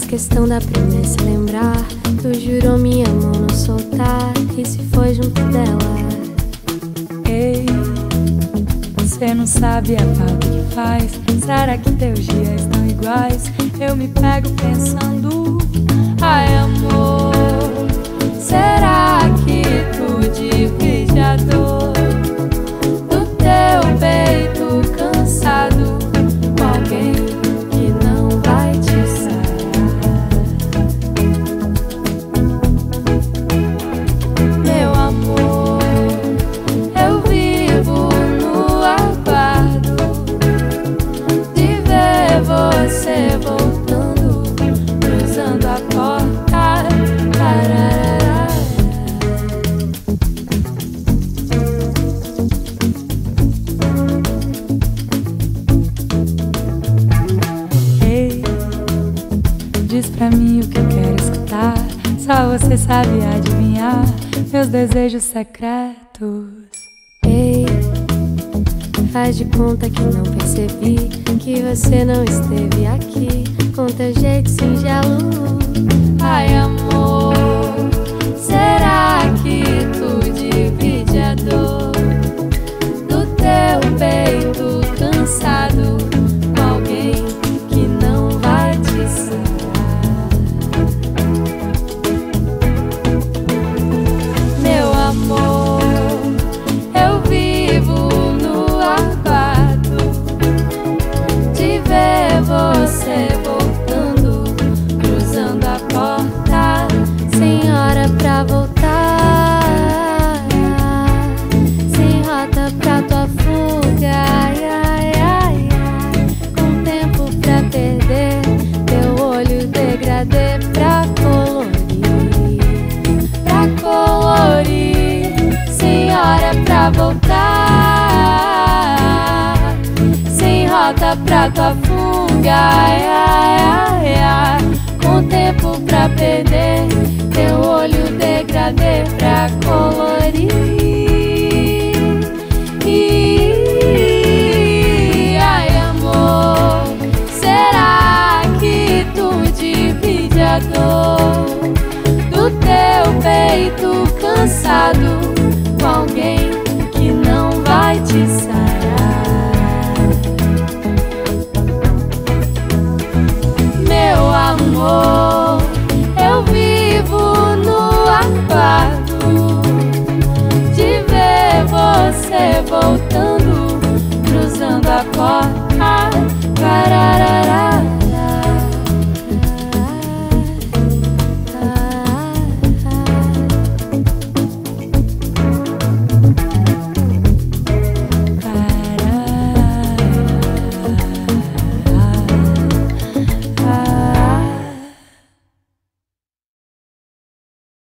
questão da promessa lembrar. Tu jurou minha mão não soltar e se foi junto dela. Ei, você não sabe a falta que faz. Será que teus dias estão iguais? Eu me pego pensando, ai amor, diz pra mim o que eu quero escutar. Só você sabe adivinhar meus desejos secretos. Ei, faz de conta que não percebi que você não esteve aqui com teu jeito singelo. Ai, prata, pra tua funga ai, ai, ai. Com tempo pra perder Teu olho degradê pra colorir E, Ai amor Será que tu divide a dor Do teu peito cansado